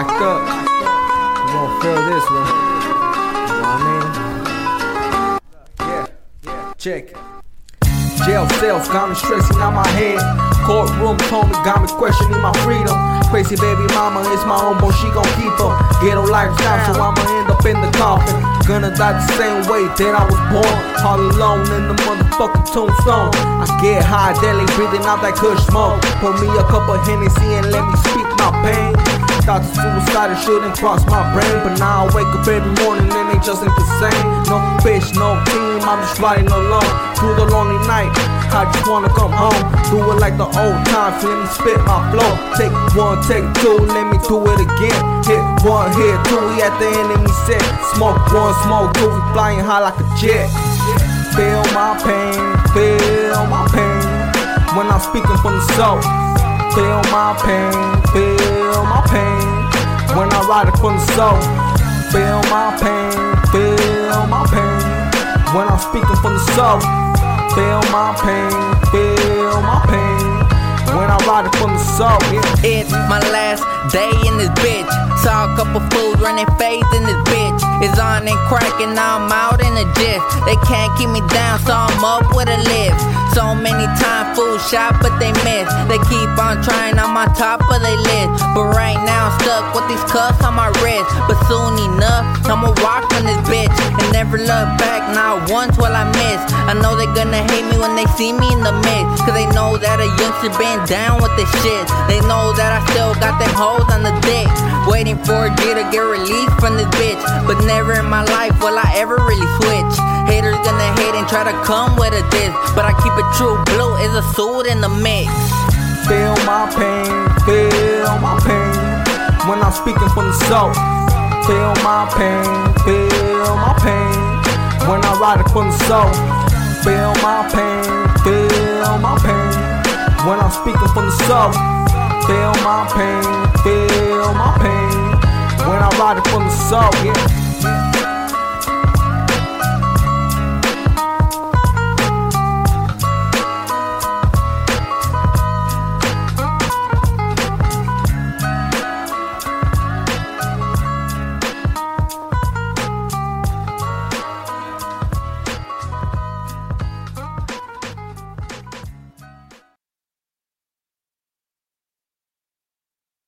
locked up. You gonna feel this one. You know what I mean? Yeah, yeah, check. Jail cells got me stressing out my head. Courtroom Tony got me questioning my freedom. Crazy baby mama is my own, but she gon' keep up. Ghetto lifestyle, so I'ma end up in the coffin. Gonna die the same way that I was born. All alone in the motherfucking tombstone. I get high daily, breathing out that good smoke. Pour me a cup of Hennessy and let me speak my pain. Thoughts to suicide shouldn't cross my brain, but now I wake up every morning and they just ain't the same. No fish, no team, I'm just riding alone through the lonely night. I just wanna come home, do it like the old times. Let me spit my flow. Take one, take two, let me do it again. Hit one, hit two, we at the enemy set. Smoke one, smoke two, we flying high like a jet. Feel my pain, feel my pain. When I'm speaking from the soul, feel my pain, feel my pain. It from the soul, feel my pain, feel my pain. When I'm speaking from the soul. Feel my pain, feel my pain. When I ride it from the soul, yeah. It's my last day in this bitch. Saw a couple fools running fades in this bitch. It's on and cracking, I'm out in the gist. They can't keep me down, so I'm up with a lift. So many times fools shot, but they miss. They keep on trying, I'm on top of their list. But right now I'm stuck with these cuffs on my wrist. But soon enough, I'ma walk on this never look back. Not once will I miss. I know they gonna hate me when they see me in the mix. Cause they know that a youngster been down with this shit. They know that I still got them hoes on the dick. Waiting for a G to get released from this bitch. But never in my life will I ever really switch. Haters gonna hate and try to come with a diss. But I keep it true, blue is a suit in the mix. Feel my pain, feel my pain. When I'm speaking from the soul, feel my pain, feel my pain. When I ride from the soul, feel my pain, feel my pain. When I'm speaking from the soul, feel my pain, feel my pain. When I ride it from the soul, yeah.